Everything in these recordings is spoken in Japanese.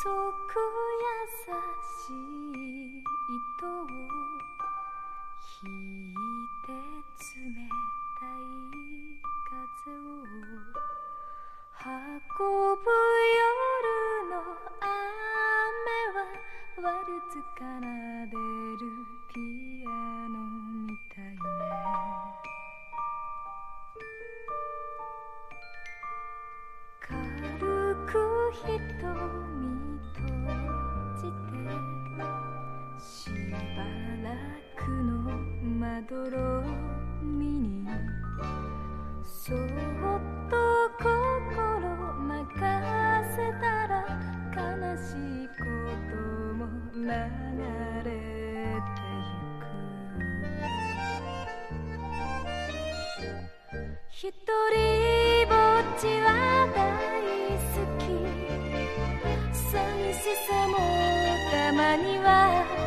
優しい糸を引いて冷たい風を運ぶ夜の雨はワルツ奏でるピアノみたいね。軽く瞳じてしばらくのまどろみにそっと心任せたら悲しいことも流れてゆく一人ぼっちは大好き寂しさもたまには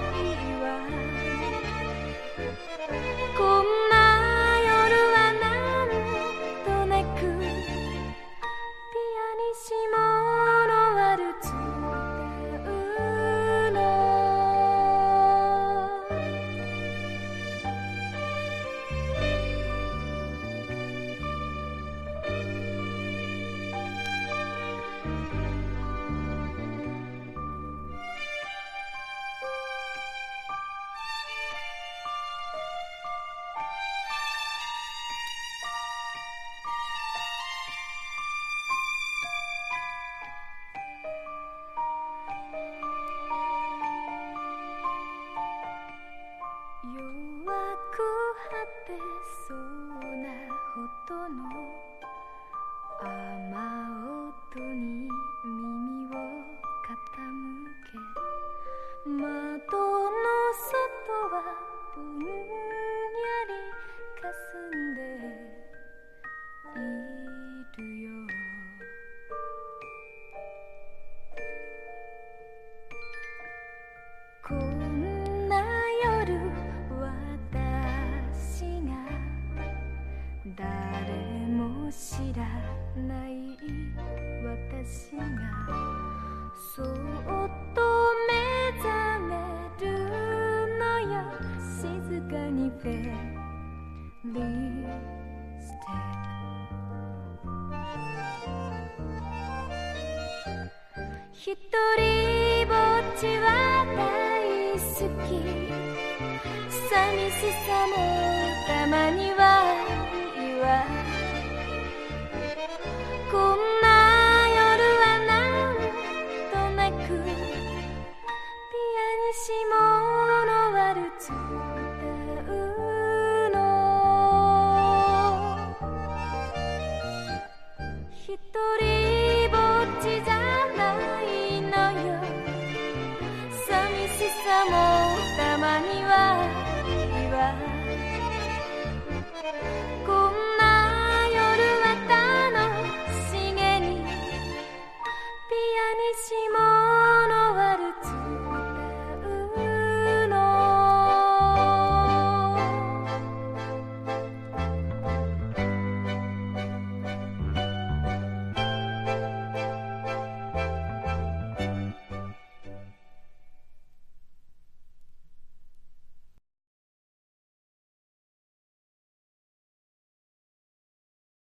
私がそっと目覚めるのよ静かにフェリーステ一人ぼっちは大好き寂しさも